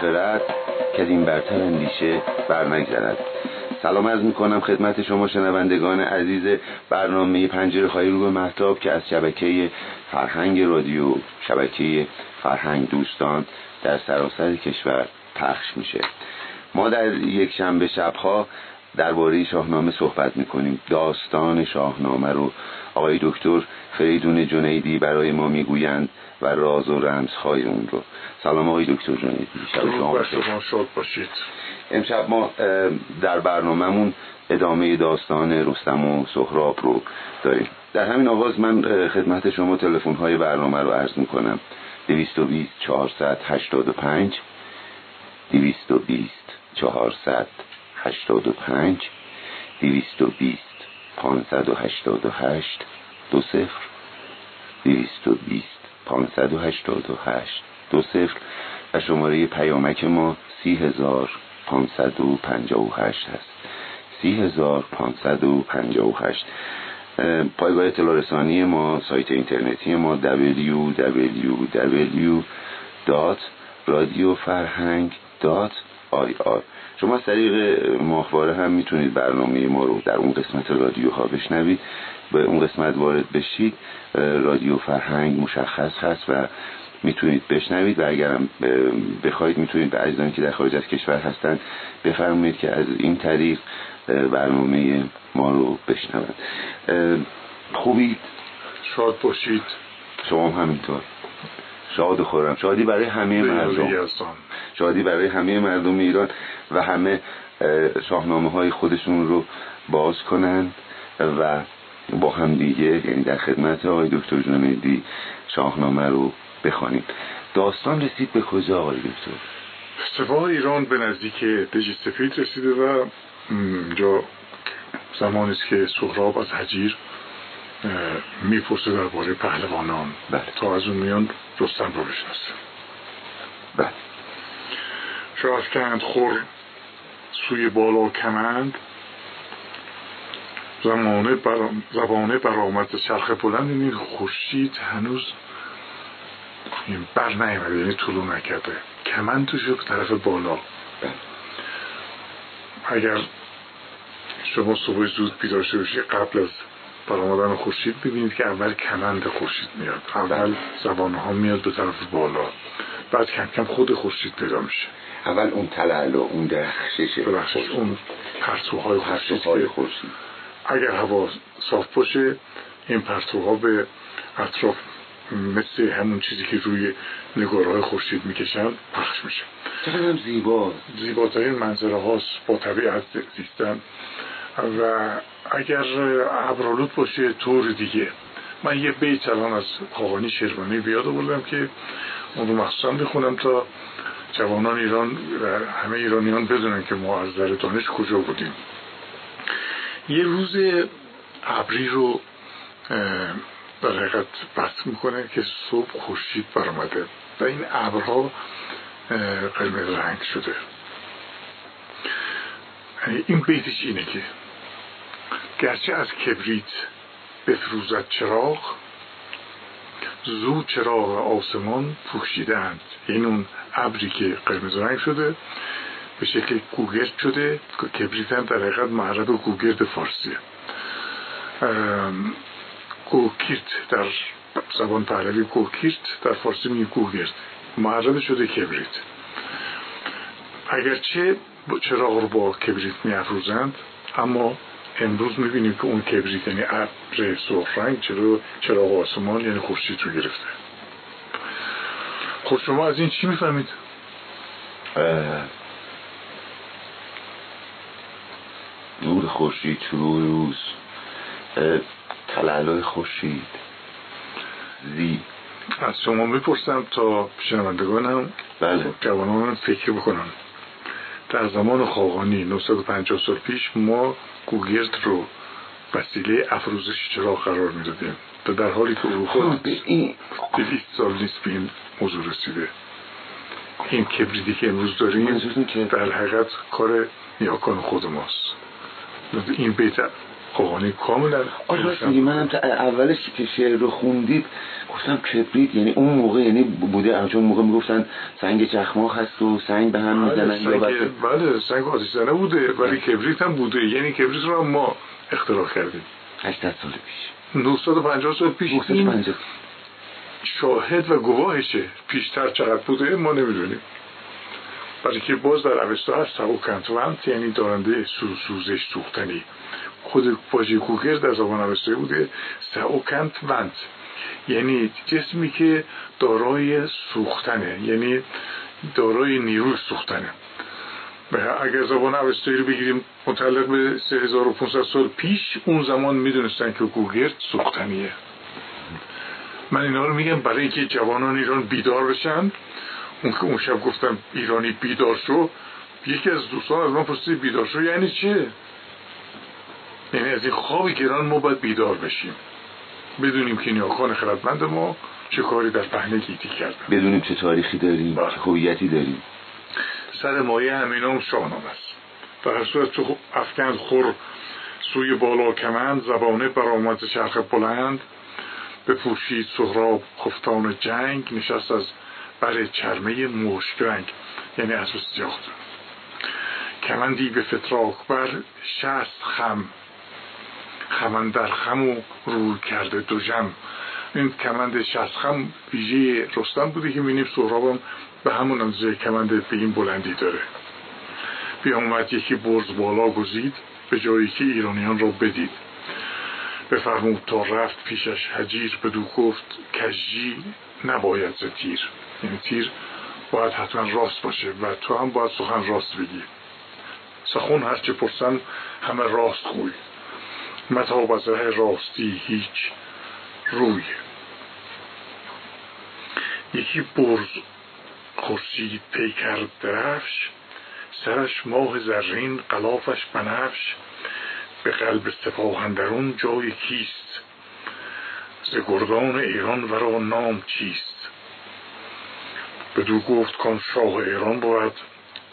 خرد که این برتر اندیشه برنگذرد سلام از می‌کنم خدمت شما شنوندگان عزیز برنامه پنجره خواهی رو به محتاب که از شبکه فرهنگ رادیو شبکه فرهنگ دوستان در سراسر کشور پخش میشه. ما در یک شنبه شبها درباره شاهنامه صحبت می‌کنیم. داستان شاهنامه رو آقای دکتر فریدون جنیدی برای ما می‌گویند و راز و رمزهای اون رو. سلام آقای دکتر جنیدی. شب شما شاد باشید. امشب ما در برنامهمون ادامه داستان رستم و سهراب رو داریم. در همین آغاز من خدمت شما تلفن های برنامه رو عرض می‌کنم. 220 485 220 485 220 588 دو صفر. 220 588 دو صفر. و شماره پیامک ما سی هزار پانصد و پنجاه و هشت هست. سی هزار پانصد و پنجاه و هشت. پایگاه اطلاع رسانی ما سایت اینترنتی ما www.radiofarhang.ir شما از طریق ماهواره هم می‌تونید برنامه ما رو در اون قسمت رادیوها بشنوید. به اون قسمت وارد بشید. رادیو فرهنگ مشخص هست و می‌تونید بشنوید و اگرم بخواید می‌تونید به عزیزانی که در خارج از کشور هستن بفرمایید که از این طریق برنامه ما رو بشنوند. خوبید شاد باشید. شما هم همینطور. شاد خورم. شادی برای همه مردم. شادی برای همه مردم ایران و همه شاهنامه های خودشون رو باز کنند و با هم دیگه یعنی در خدمت آقای دکتر جنیدی شاهنامه رو بخوانیم. داستان رسید به کجا آقای دکتر؟ سپاه ایران به نزدیک دژ سفید رسیده و جا زمانی است که سهراب از حجیر می‌پرسه درباره پهلوانان. بله. تا از اون میان رستم رو بشناسه. بله. کند خور سوی بالا کمند. زمانه بر... زبانه برآمد چرخ بلند این خورشید هنوز این بر نیامده یعنی طلوع نکرده. کمند توش به طرف بالا. اگر شما صبح زود بیدار شده قبل از برآمدن خورشید ببینید که اول کمند خورشید میاد اول زبانه ها میاد به طرف بالا. بعد کم کم خود خورشید پیدا میشه. اول اون تلال و اون درخشش اون پرتوهای خورشید اگر هوا صاف باشه این پرتوها به اطراف مثل همون چیزی که روی نگارهای خورشید می‌کشن پخش میشه. چقدر زیبا. زیباترین منظره هاست با طبیعت زیستن. و اگر ابرالود باشه طور دیگه. من یه بیت الان از خاقانی شیروانی بیاد بردم که اون رو مخصوصا بخونم تا جوانان ایران و همه ایرانیان بدونن که ما از در دانش کجا بودیم. یه روز ابری رو در حقیقت بس می‌کنه که صبح خورشید برآمده و این ابرها قرمز رنگ شده. این بیتش اینه که گرچه از کبریت بفروزد چراغ زود چراغ آسمان پوشیدند این اون ابری که قرمز رنگ شده به شکل گوگرد شده کبریت هم در حقیقت معرب گوگرد فارسیه گوکیرت در زبان پهلوی گوکیرت در فارسی می گوگرد. معرب شده کبریت. اگرچه چراغ رو با کبریت می افروزند اما امروز می‌بینیم که اون کبریت یعنی ابر سرخ رنگ چرا چراغ آسمان یعنی خورشید رو گرفته. خب شما از این چی می‌فهمید؟ نور خورشید شروع روز تلالای خورشید. زی. از شما می‌پرسم تا شنوندگانم بله. جوانان فکر بکنن. در زمان خاقانی 950 سال پیش ما گوگرد رو وسیله افروزش چراغ قرار می‌دادیم و در حالی که اروپا این 200 سال نیست به این موضوع رسیده. این کبریدی که امروز داریم در حقیقت کار نیاکان خود ماست. این بیت خواهانی کاملا آره منم تا اولش که شعر رو خوندید گفتم کبریت یعنی اون موقع یعنی بوده چون موقع می‌گفتن سنگ چخماق هست و سنگ به هم بله می‌زنن سنگ, بله سنگ آتش زنه بوده ولی کبریت هم بوده. یعنی کبریت رو هم ما اختراع کردیم. 800 سال پیش. 950 سال پیش این 950 شاهد و گواهشه پیشتر چقدر بوده ما نمی‌دونیم. برای که باز در اوستا هست سوکنتونت یعنی دارنده سو سوزش سوختنی. خود واژه کوگر در زبان اوستایی بوده سوکنتونت یعنی جسمی که دارای سوختنه یعنی دارای نیروی سوختنه. اگر زبان اوستایی رو بگیریم متعلق به 3500 سال پیش اون زمان می‌دونستن که گوگرد سوختنیه. من اینا رو میگم برای اینکه جوانان ایران بیدار بشن. اون که اون شب گفتم ایرانی بیدار شو یکی از دوستان از من پرسید بیدار شو یعنی چه یعنی از این خواب گران ما باید بیدار بشیم. بدونیم که نیاکان خردمند ما چه کاری در پهنه گیتی کردن. بدونیم چه تاریخی داریم بله. چه هویتی داریم. سر مایه همینام شاهنامه است. در هر صورت تو افکند خور سوی بالا کمند زبانه برآمد چرخ بلند. بپوشید سهراب خفتان جنگ نشست از بر چرمه مشک رنگ. یعنی از سیاه کمندی به فتراک بر شست خم. خمن در خم و کرده دو جم این کمند شست خم ویژه رستم بوده که می‌بینیم سهرابم به همون اندازه کمند به این بلندی داره. بیامد یکی برز بالا گزید به جایی که ایرانیان را بدید. بفرمود تا رفت پیشش حجیر بدو گفت کجی نباید ز تیر. یعنی تیر باید حتما راست باشه و تو هم باید سخن راست بگی. سخن هر چه پرسن همه راست خوی. متاب از ره راستی هیچ روی. یکی برز خورشید پیکر درفش سرش ماه زرین قلافش بنفش به قلب سپاه اندرون جای کیست؟ ز گردان ایران ورا نام چیست؟ بدو گفت کان شاه ایران بود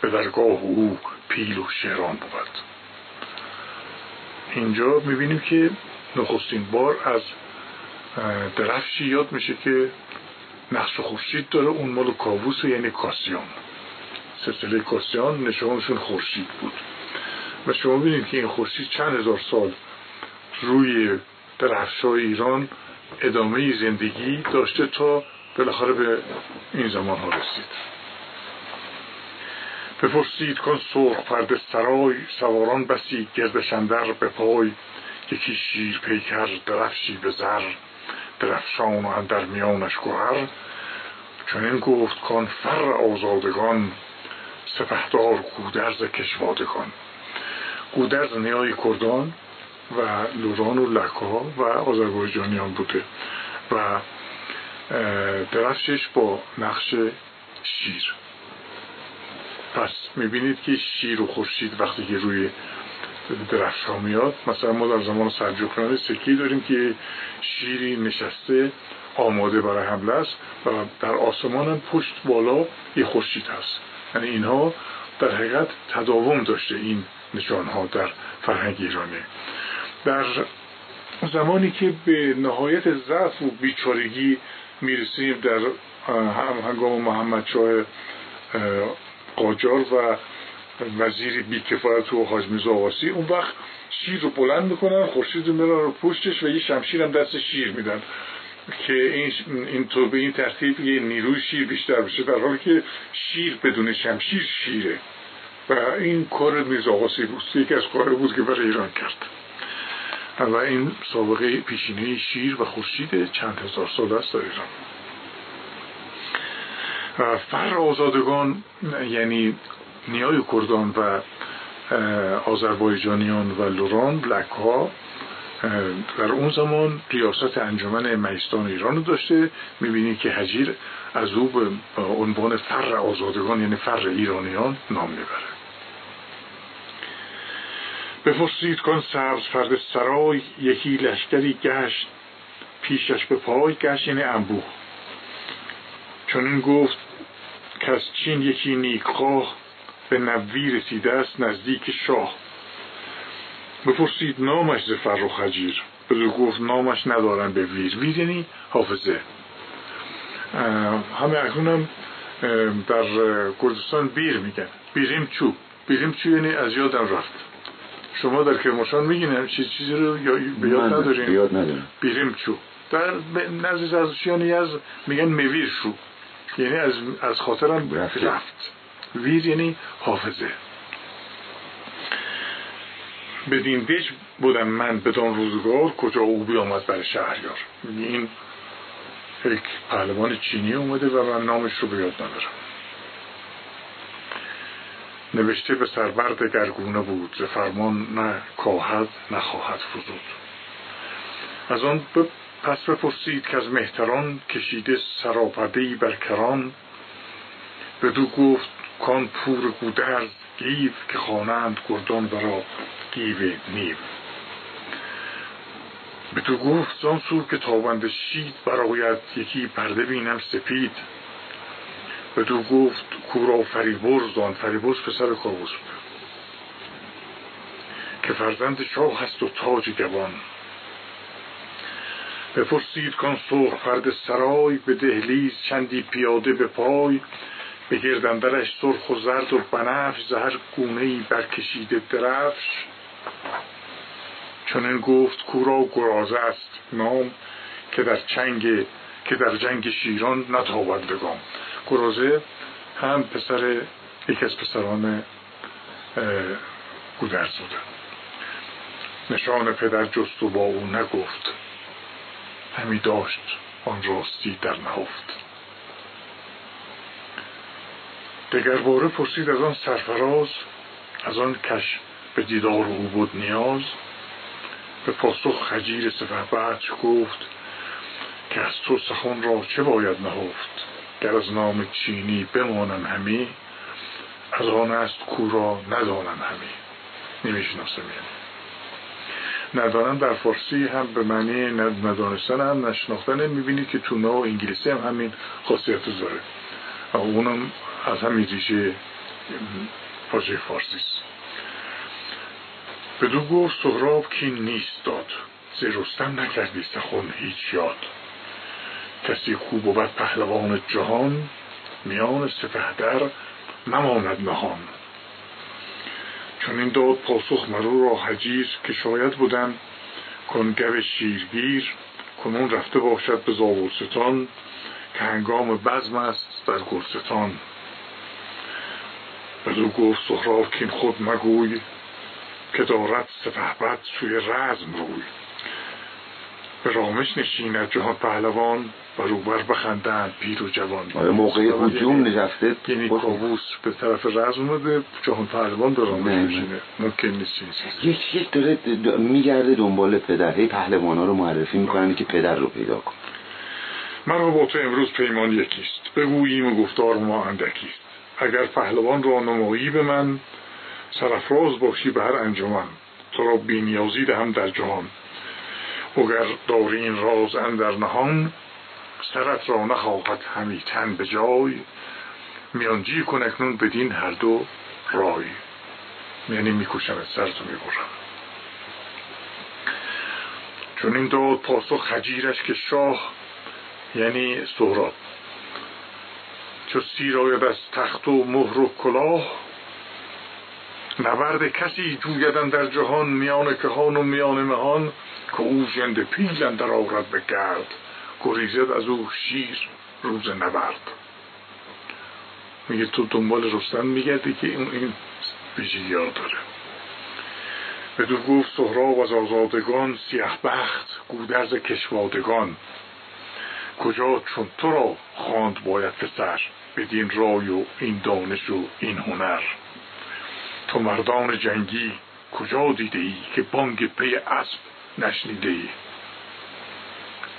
به درگاه او پیل و شهران بود. اینجا می‌بینیم که نخستین بار از درفشی یاد میشه که نقش خورشید داره. اون مال کاووس یعنی کاسیان. سلسله کاسیان نشانشون خورشید بود. و شما ببینید که این خورشید چند هزار سال روی درفشای ایران ادامه زندگی داشته تا بالاخره به این زمان ها رسید. بپرسید کن سرخ پرده سرای سواران بسی گردشندر به پای یکی شیر پیکر درفشی به زر درفشان و اندر میانش گوهر چنین گفت کان فر آزادگان سپهدار گودرز کشوادگان. گودرز نیای کردان و لوران و لکا و آذربایجانیان بوده و درفشش با نقش شیر. پس می‌بینید که شیر و خورشید وقتی که روی درفش ها میاد مثلا ما در زمان سلجوقیان سکی داریم که شیری نشسته آماده برای حمله است و در آسمان هم پشت بالا یه خورشید هست. یعنی اینها در حقیقت تداوم داشته این نشان ها در فرهنگ ایرانی. در زمانی که به نهایت ضعف و بیچارگی می‌رسیم در هنگام محمد شاه قاجار و وزیر بیکفایت و حاج میرزا آقاسی اون وقت شیر رو بلند می‌کنن خورشید رو میرن رو پشتش و یه شمشیر هم دست شیر میدن که این, این تو به این ترتیب یه نیروی شیر بیشتر بشه در حالی که شیر بدون شمشیر شیره. و این کار میرزا آقاسی بود. یکی از کار بود که برای ایران کرد. و این سابقه پیشینه شیر و خورشید چند هزار سال است در ایران. فر آزادگان یعنی نیای کردان و آذربایجانیان و لوران بلک ها در اون زمان ریاست انجمن مهستان ایران رو داشته. می‌بینی که هجیر از او به عنوان فر آزادگان یعنی فر ایرانیان نام می‌بره. بپرسید کن سبز فرد سرای یکی لشکری گشت پیشش به پای گشت یعنی انبوه. چون این گفت که از چین یکی نیکخواه به نوی رسیده است نزدیک شاه. بپرسید نامش ز و خجیر. بدو گفت نامش ندارن به ویر. ویر یعنی حافظه همه اکنون در کردستان بیر میگن. بیریم چوب بیریم چوب یعنی از یادم رفت. شما در کرمانشاه میگین همچی چیزی رو به یاد نداریم بیریم چوب در نزد زرتشتیان از میگن مویر شو. یعنی از از خاطرم رفت. ویر یعنی حافظه. بدین دش بودم من بدان روزگار کجا او بیامد برای شهریار. این یک پهلوان چینی اومده و من نامش رو به یاد ندارم. نوشته به سربرد گرگونه بود. ز فرمان نه کاهد نه خواهد فزود. از آن پس بپرسید که از مهتران کشیده سراپرده بر کران بدو گفت کان پور گودرز گیو که خوانند گردان ورا گیو نیو. بدو گفت زان سو که تابنده شید براید یکی پرده بینم سپید. بدو گفت کورا فریبرز آن فریبرز پسر کاووس بود که فرزند شاه هست و تاج گوان بپرسید کان سرخ فرد سرای به دهلیز چندی پیاده به پای به گردندرش سرخ و زرد و بنفش زهر گونه ای برکشیده درفش. چون گفت کورا گرازه است نام که در چنگ که در جنگ شیران نتابد بگام گرازه هم پسر یکی از پسران گودرز بودن نشان پدر جست و با او نگفت. همی داشت آن راستی در نهفت. دگر باره پرسید از آن سرفراز از آن کش به دیدار او بود نیاز. به پاسخ خجیر بچ گفت که از تو سخن را چه باید نهفت؟ گر از نام چینی بمانم همی از آن است کورا ندانم همی. نمی‌شناسم یعنی. ندانم در فارسی هم به معنی ندانستن هم نشناختن می‌بینید که تو و انگلیسی هم همین خاصیت داره. اونم از همین ریشه واژه فارسی است. بدو گفت سهراب کین نیست داد. ز رستم نکردی سخن هیچ یاد. کسی خوب بود پهلوان جهان میان سپهدر نماند نهان. چون این داد پاسخ مرو را حجیر که شاید بودن کنگو شیرگیر کنون رفته باشد به زاولستان که هنگام بزم است در گرستان. بدو گفت سهراب کین خود مگوی که دارد سپهبد سوی رزم روی. رامش نشیند جهان پهلوان و روبر بخندند پیر و جوان. موقع هجوم نشسته؟ یعنی کابوس به طرف رزم اومده جهان پهلوان به رامش نشینه ممکن نیست یک یک داره میگرده دنبال پدر. هی پهلوان ها رو معرفی می‌کنن که پدر رو پیدا کن. مرا با تو امروز پیمان یکیست. بگوییم و گفتار ما اندکیست اگر پهلوان را نمایی به من سرفراز باشی به هر انجمن. تو را بینیازی دهم در جهان. اگر داری این راز اندر نهان سرت را نخواهد همی تن به جای. میانجی کن اکنون بدین هر دو رای. یعنی می‌کشم سرتو می‌برم. چون این داد پاسخ خجیرش که شاه یعنی سهراب. چو سیر آید از تخت و مهر و کلاه نبرد کسی جویدن در جهان میان کهان و میان مهان. که او ژنده پیل اندر آورد به گرد گریزد از او شیر روز نبرد. میگه تو دنبال رستم میگردی که این این ویژگی داره. بدو گفت سهراب از آزادگان سیه بخت گودرز کشوادگان. کجا چون تو را خواند باید پسر بدین رای و این دانش و این هنر. تو مردان جنگی کجا دیده ای که بانگ پی اسب نشنیده ای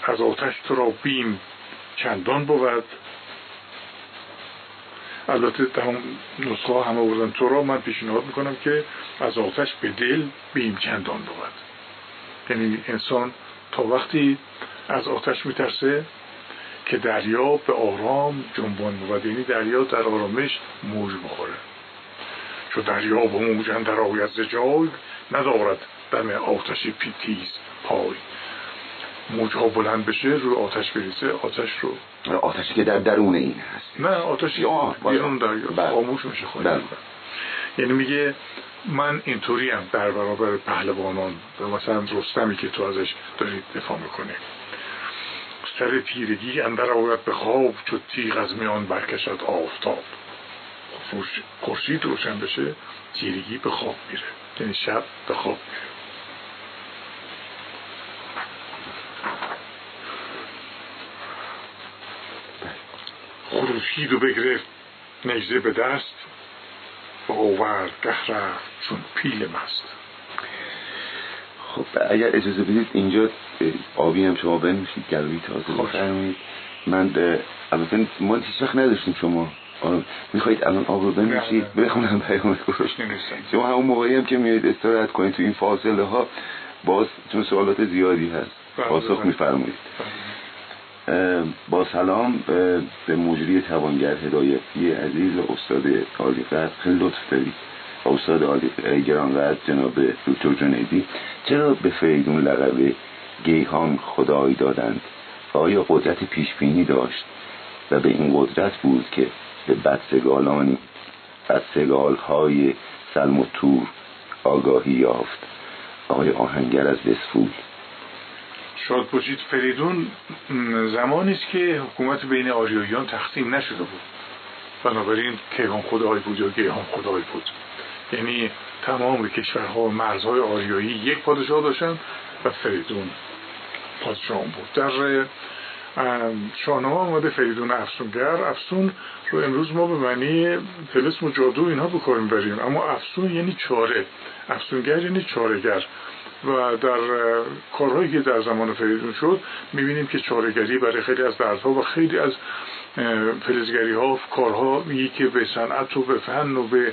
از آتش تو را بیم چندان بود. البته تمام نسخه همه بودن. تو را من پیشنهاد می‌کنم که از آتش به دل بیم چندان بود. یعنی انسان تا وقتی از آتش میترسه که دریا به آرام جنبان بود. یعنی دریا در آرامش موج بخوره چو دریا به موج اندر آید ز جای ندارد دم آتشی پیتیز پای. موج ها بلند بشه روی آتش بریزه آتش رو. آتشی که در درون این هست. نه آتشی بیرون دریا بله. خاموش میشه خواهی بله. یعنی میگه من اینطوری هم در برابر پهلوانان و مثلا رستمی که تو ازش دارید دفاع می‌کنی. سر تیرگی اندر آید به خواب چو تیغ از میان برکشد آفتاب. خورش- خورشید روشن بشه تیرگی به خواب میره. یعنی شب به خواب میره. خروشید و بگرفت نجده به دست و آورد گه رفت چون پیل مست خب اگر اجازه بدید اینجا آبی هم شما بنوشید گلوی تازه خوش. بفرمایید من البته ما هیچ وقت نداشتیم شما آه، می‌خواهید الان آب رو بنوشید. بخونم پیام گروش. شما همون موقعی هم که میایید استراحت کنید تو این فاصله ها باز چون سوالات زیادی هست بله، پاسخ بله. میفرمایید اه، با سلام به مجری توانگر هدایتی عزیز و استاد عالی قدر خیلی لطف دارید. استاد عالی گرانقدر جناب دکتر جنیدی. چرا به فریدون لقب گیهان خدایی دادند؟ و آیا قدرت پیش بینی داشت؟ و به این قدرت بود که به بدسگالانی بدسگالهای سلم و تور آگاهی یافت. آقای آهنگر از بسفول شاد باشید فریدون زمانی است که حکومت بین آریاییان تقسیم نشده بود. بنابراین کیهان خدای بود یا گیهان خدای بود. یعنی تمام کشورها و مرزهای آریایی یک پادشاه داشتن و فریدون پادشاه بود. در ام، شاهنامه آمده فریدون افسونگر افسون رو امروز ما به معنی تلسم و جادو اینها به کار می‌بریم اما افسون یعنی چاره. افسونگر یعنی چارهگر. و در کارهایی که در زمان فریدون شد می‌بینیم که چارهگری برای خیلی از دردها و خیلی از فلزگری ها کارها میگه که به صنعت و به فن و به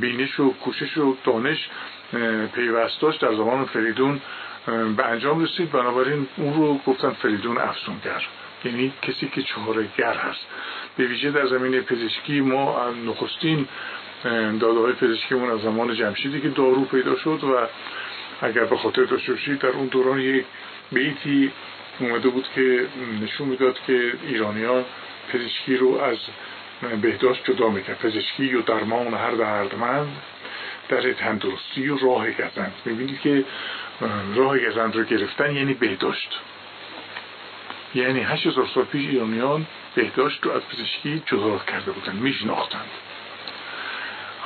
بینش و کوشش و دانش پیوست داشت در زمان فریدون به انجام رسید. بنابراین اون رو گفتن فریدون افسونگر یعنی کسی که چارهگر هست. به ویژه در زمینه پزشکی ما نخستین داده های پزشکیمون از زمان جمشیدی که دارو پیدا شد و اگر به خاطر داشته در اون دوران یک بیتی اومده بود که نشون می‌داد که ایرانی ها پزشکی رو از بهداشت جدا می‌کرد پزشکی و درمان هر دردمند در تندرستی و راه گزند می‌بینید که اه، راه گزند رو گرفتن یعنی بهداشت. یعنی هشت هزار سال پیش ایرانیان بهداشت رو از پزشکی جدا کرده بودن میشناختند.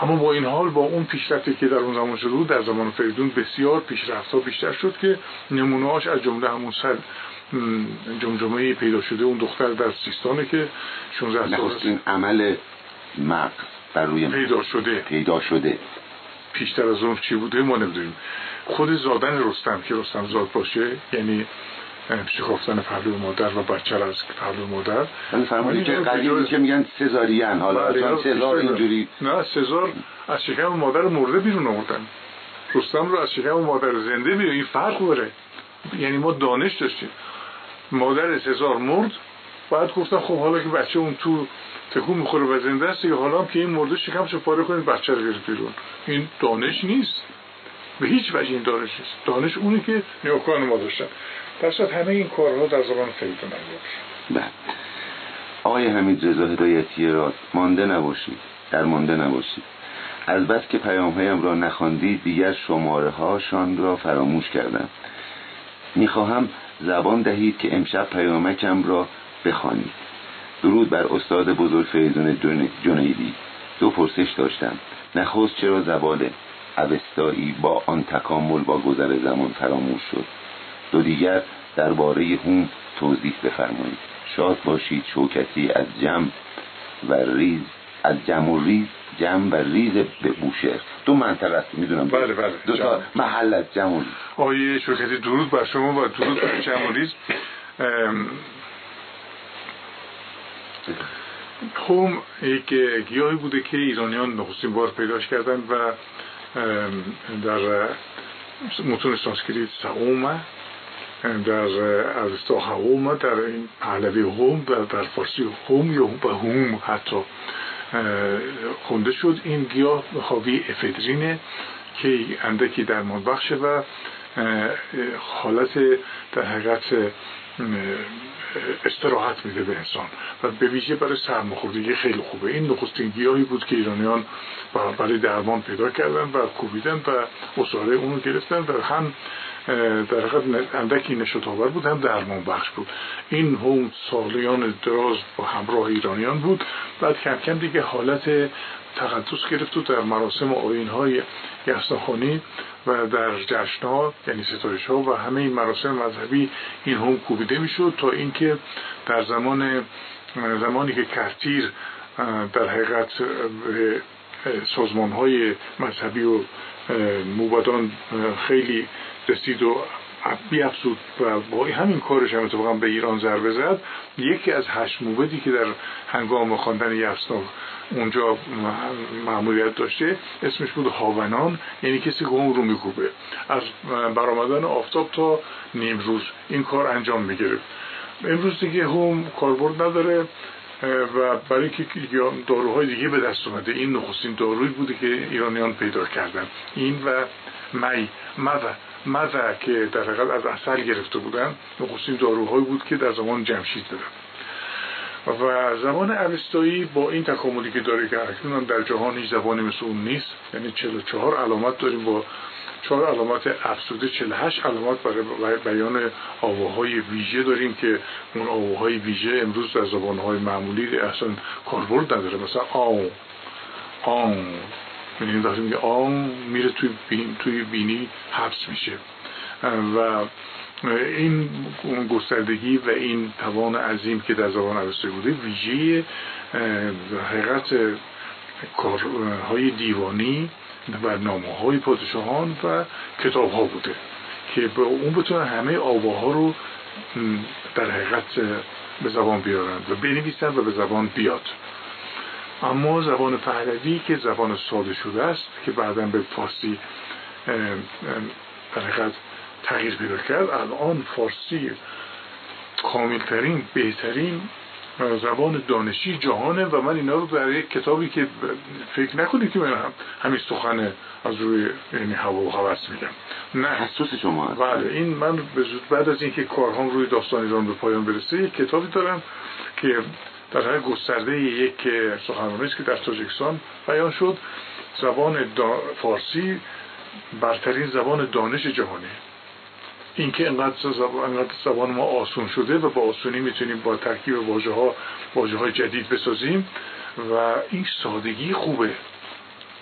اما با این حال با اون پیشرفتی که در اون زمان شده بود در زمان فریدون بسیار پیشرفت ها بیشتر شد که نمونهاش از جمله همون سر جمجمه پیدا شده اون دختر در سیستانه که 16 سال نخستین عمل مغز بر روی پیدا شده. پیدا شده. پیشتر از اون چی بوده ما نمی‌دونیم. خود زادن رستم که رستم زاد باشه یعنی اه، شکافتن پهلو مادر و بچه از پهلو مادر. من فرمودید که قدیم که میگن سزارین حالا. بله، چون اینا سزار اینجوری نه سزار از شکم مادر مرده بیرون آوردن. رستم رو از شکم مادر زنده بیرون. این فرق داره. یعنی ما دانش داشتیم. مادر سزار مرد. بعد گفتن خب حالا که بچه اون تو تکون می‌خوره و زنده است حالا هم که این مرده شکمشو پاره کنید بچه رو بیرون. این دانش نیست. به هیچ وجه این دانش نیست. دانش اونی که نیاکان ما داشتن. در صورت همه این کارها در زبان شد بله. آقای حمید رضا هدایتی را مانده نباشید. در مانده نباشید. از بس که پیام هایم را نخواندید دیگر شماره هاشان را فراموش کردم. می‌خواهم زبان دهید که امشب پیامکم را بخوانید. درود بر استاد بزرگ فریدون جن- جنیدی. دو پرسش داشتم. نخست چرا زبان اوستایی با آن تکامل با گذر زمان فراموش شد؟ دو دیگر درباره هوم توضیح بفرمایید. شاد باشید شوکتی از جم و ریز از جم و ریز جم و ریز به بوشهر دو منطقه است می‌دونم. بله، بله. دو تا جم. محل از جم و ریز. آقای شوکتی درود بر شما و درود بر جم و ریز هوم یک گیاهی بوده که ایرانیان نخستین بار پیداش کردن و در متون سانسکریت سهومه در اوستا هومه در این پهلوی هوم در فارسی هوم یا به هوم حتی خونده شد. این گیاه حاوی افدرینه که اندکی درمان بخشه و حالت در حقیقت استراحت میده به انسان. و به ویژه برای سرماخوردگی خیلی خوبه. این نخستین گیاهی بود که ایرانیان برای درمان پیدا کردن و کوبیدن و اصاره اونو گرفتن و هم در حقیقت اندکی نشتاور بود هم درمان بخش بود. این هم سالیان دراز با همراه ایرانیان بود. بعد کم کم دیگه حالت تقدس گرفت و در مراسم آین های یستاخانی و در جشن ها یعنی ستایش ها و همه این مراسم مذهبی این هم کوبیده می‌شد تا اینکه در زمان زمانی که کرتیر در حقیقت سازمان های مذهبی و موبدان خیلی رسید و بیافزود و با همین کارش هم اتفاقا به ایران ضربه زد. یکی از هشت موبدی که در هنگام خواندن یفسنا اونجا معمولیت داشته اسمش بود هاونان یعنی کسی که اون رو میکوبه. از برآمدن آفتاب تا نیمروز این کار انجام می‌گرفت. امروز دیگه هم کاربرد نداره و برای که داروهای دیگه به دست اومده. این نخستین داروی بوده که ایرانیان پیدا کردن. این و می مذا مذا که در حقیقت از اصل گرفته بودن نخستین داروهایی بود که در زمان جمشید دادن و زبان اوستایی با این تکاملی که داره که اکنون در جهان هیچ زبانی مثل اون نیست یعنی 44 علامت داریم با چهار علامت افسوده 48 علامت برای بیان آواهای ویژه داریم که اون آواهای ویژه امروز در زبانهای معمولی اصلا کاربرد نداره. مثلا آو آو می‌دونیم وقتی میگه آو میره توی, بین، توی بینی حبس میشه. و این گستردگی و این توان عظیم که در زبان عوضی بوده ویژه حقیقت کارهای دیوانی و نامه های پادشاهان و کتاب ها بوده که به اون بتونه همه آواها رو در حقیقت به زبان بیارن و بنویسن و به زبان بیاد. اما زبان پهلوی که زبان ساده شده است که بعدا به فارسی در تغییر پیدا کرد الان فارسی کاملترین بهترین زبان دانشی جهانه و من اینا رو در یک کتابی که فکر نکنید که من هم همین سخن از روی یعنی هوا و حوث میگم. نه. حسوس شما بله این من به زود بعد از اینکه کارهام روی داستان ایران به پایان برسه یک کتابی دارم که در گسترده یک سخنرانی که در تاجیکستان بیان شد. زبان فارسی برترین زبان دانش جهانی. اینکه انقدر زبان, زبان ما آسون شده و با آسونی می‌تونیم با ترکیب واژه ها واژه های جدید بسازیم و این سادگی خوبه.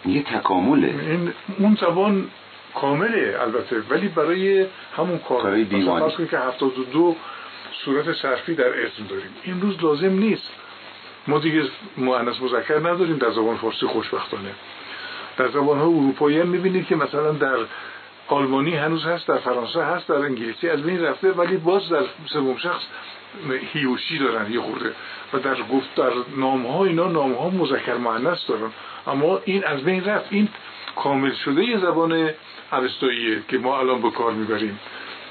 یه تکامله. این اون زبان کامله البته ولی برای همون کار دیوانی. که 72 صورت صرفی در اسم داریم. امروز لازم نیست. ما دیگه مؤنث مذکر نداریم در زبان فارسی خوشبختانه. در زبان های اروپایی هم می‌بینید که مثلا در آلمانی هنوز هست در فرانسه هست در انگلیسی از بین رفته ولی باز در سوم شخص هیوشی دارن یه خورده. و در گفت در نام ها اینا نام ها مذکر مؤنث دارن. اما این از بین رفت. این کامل شده یه زبان اوستاییه که ما الان به کار می‌بریم.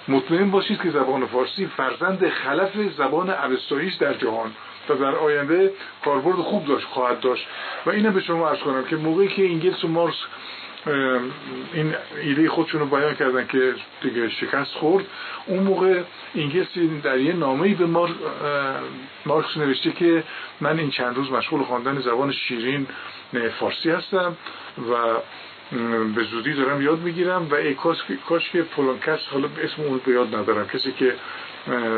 مطمئن باشید که زبان فارسی فرزند خلف زبان اوستایی در جهان و در آینده کاربرد خوب داشت خواهد داشت. و اینه به شما ارز کنم که موقعی که انگلیس و مارس این ایده خودشون رو بیان کردن که دیگه شکست خورد اون موقع انگلیس در یه نامه به مارکس نوشته که من این چند روز مشغول خواندن زبان شیرین فارسی هستم و به زودی دارم یاد می‌گیرم و ای کاش, که فلان کس حالا اسم اون به یاد ندارم. کسی که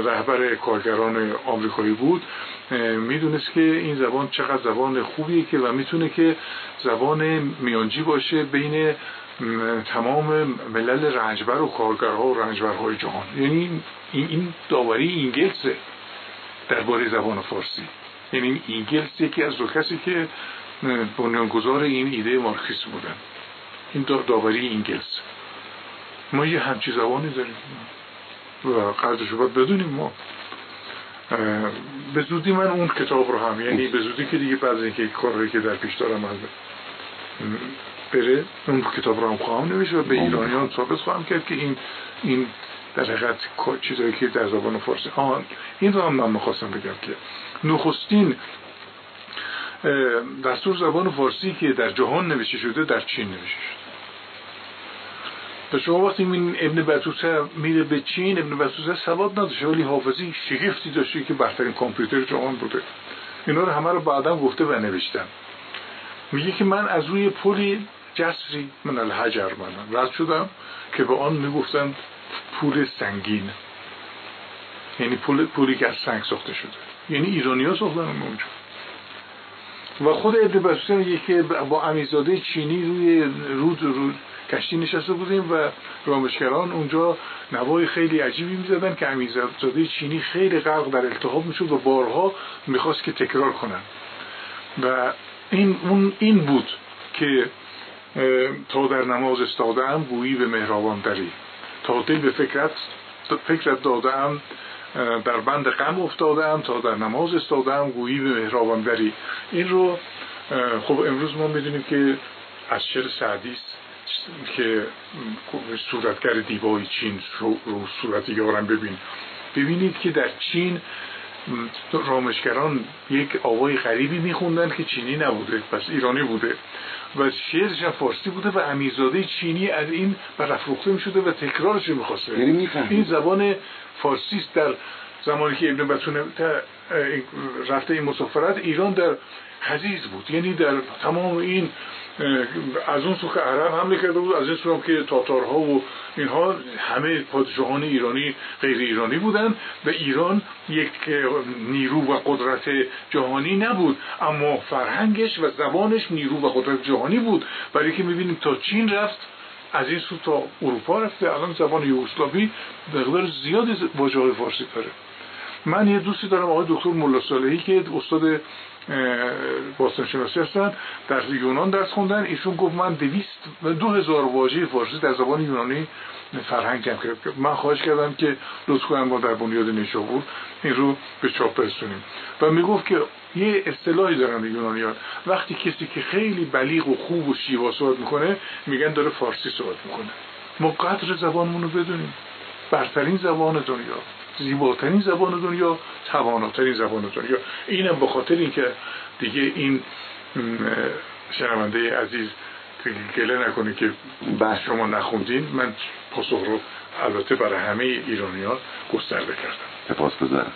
رهبر کارگران آمریکایی بود می‌دونست که این زبان چقدر زبان خوبیه که و می‌تونه که زبان میانجی باشه بین تمام ملل رنجبر و کارگرها و رنجبرهای جهان. یعنی این داوری انگلسه درباره زبان فارسی. یعنی اینگلس یکی از دو کسی که بنیانگذار این ایده مارکسیسم بودن. این داوری انگلس ما یه همچی زبانی داریم. و قدرش رو بدونیم ما. به زودی من اون کتاب رو هم یعنی به زودی که دیگه بعد اینکه کارهایی که در پیش دارم از بره اون کتاب رو هم خواهم نوشت و به ایرانیان ثابت خواهم کرد که این این در حقیقت چیزایی که در زبان فارسی آن این رو هم من می‌خواستم بگم که نخستین دستور زبان فارسی که در جهان نوشته شده در چین نوشته شده. و شما وقتی این ابن بطوطه میره به چین ابن بطوطه سواد نداشته ولی حافظی شگفتی داشته که برترین کامپیوتر جهان بوده. اینا رو همه رو بعدا گفته و نوشتم میگه که من از روی پلی جسری من الحجر من رد شدم که به آن می‌گفتند پول سنگین. یعنی پول پولی که از سنگ ساخته شده. یعنی ایرانی ها ساختن اونجا. و خود ابن بطوطه میگه که با امیزاده چینی روی رود رود کشتی نشسته بودیم و رامشگران اونجا نوای خیلی عجیبی می‌زدن که امیرزاده چینی خیلی غرق در التهاب می‌شد و بارها می‌خواست که تکرار کنن. و این, اون این بود که تا در نماز استادم گویی به مهرابان دری تا دل به فکرت فکرت دادم در بند غم افتادم. تا در نماز استادم گویی به مهرابان دری این رو خب امروز ما می‌دونیم که از شعر سعدی که صورتگر دیبای چین رو صورت یارم ببین. ببینید که در چین رامشگران یک آوای غریبی میخوندن که چینی نبوده پس ایرانی بوده. و شعرش فارسی بوده و امیرزاده چینی از این برافروخته می‌شده و تکرارش می‌خواسته. یعنی این زبان فارسی در زمانی که ابن بطونه رفته این مسافرت ایران در حزیز بود. یعنی در تمام این از اون سو که عرب حمله کرده بود از این سو که تاتارها و اینها همه پادشاهان ایرانی غیر ایرانی بودن. و ایران یک نیرو و قدرت جهانی نبود اما فرهنگش و زبانش نیرو و قدرت جهانی بود. برای که می‌بینیم تا چین رفت از این سو تا اروپا رفته الان زبان یوگسلاوی مقدار زیاد واژه فارسی داره. من یه دوستی دارم آقای دکتر ملا صالحی که استاد باستان شناسی هستن در یونان درس خوندن. ایشون گفت من دویست دو هزار واژه فارسی در زبان یونانی فرهنگ جمع کرد. من خواهش کردم که لطف کنم ما در بنیاد نیشابور این رو به چاپ برسونیم. و می‌گفت که یه اصطلاحی دارن یونانیان. وقتی کسی که خیلی بلیغ و خوب و شیوا صحبت می‌کنه میگن داره فارسی صحبت می‌کنه. ما قدر زبانمون رو بدونیم. برترین زبان دنیا. زیباترین زبان دنیا تواناترین زبان دنیا. اینم به خاطر اینکه دیگه این شنونده عزیز گله نکنه که بحث شما نخوندین. من پاسخ رو البته برای همه ایرانیان گسترده کردم. سپاس گذارم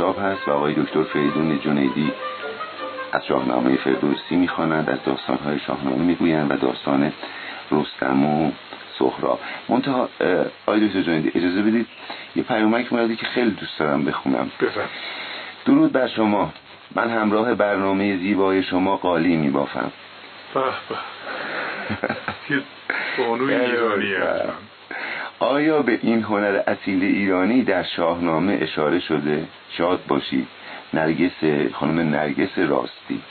محتاب هست و آقای دکتر فریدون جنیدی از شاهنامه فردوسی می‌خوانند از داستان های شاهنامه می‌گویند و داستان رستم و سهراب. منتها آقای دکتر جنیدی اجازه بدید یه پیامک موردی که خیلی دوست دارم بخونم. بفرم درود بر شما. من همراه برنامه زیبای شما قالی میبافم. به به. ایرانی آیا به این هنر اصیل ایرانی در شاهنامه اشاره شده؟ شاد باشید. نرگس خانم نرگس راستی.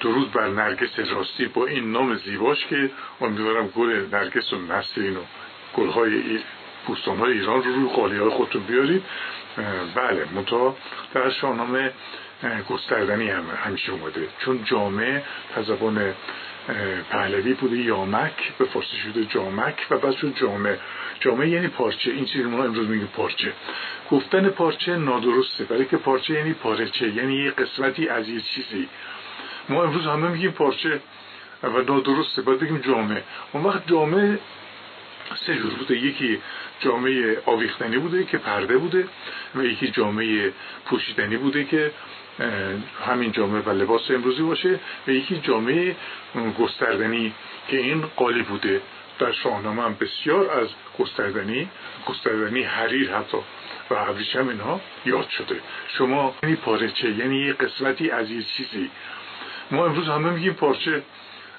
درود بر نرگس راستی با این نام زیباش که امیدوارم گل نرگس و نسرین و گلهای های ایران رو روی قالی های خودتون بیارید. بله منتها در شاهنامه گستردنی هم همیشه اومده. چون جامعه تا زبان پهلوی بوده یامک به فارسی شده جامک و بعد شد جامعه جامعه یعنی پارچه. این چیزی ما امروز میگیم پارچه. گفتن پارچه نادرسته. برای که پارچه یعنی پارچه یعنی یه قسمتی از یه چیزی. ما امروز همه میگیم پارچه و نادرسته. باید بگیم جامعه اون وقت جامعه سه جور بوده. یکی جامعه آویختنی بوده که پرده بوده و یکی جامعه پوشیدنی بوده که همین جامعه و لباس امروزی باشه و یکی جامعه گستردنی که این قالی بوده. در شاهنامه هم بسیار از گستردنی گستردنی حریر حتی و ابریشم اینها یاد شده. شما یعنی پارچه یعنی یه قسمتی از یه چیزی. ما امروز همه میگیم پارچه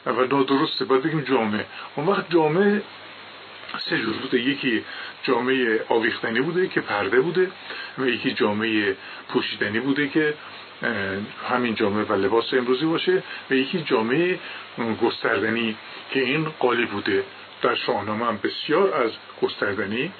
و نادرسته باید بگیم جامعه. اون وقت جامعه سه جور بوده. یکی جامعه آویختنی بوده که پرده بوده و یکی جامعه پوشیدنی بوده که همین جامعه و لباس امروزی باشه و یکی جامعه گستردنی که این قالی بوده. در شاهنامه هم بسیار از گستردنی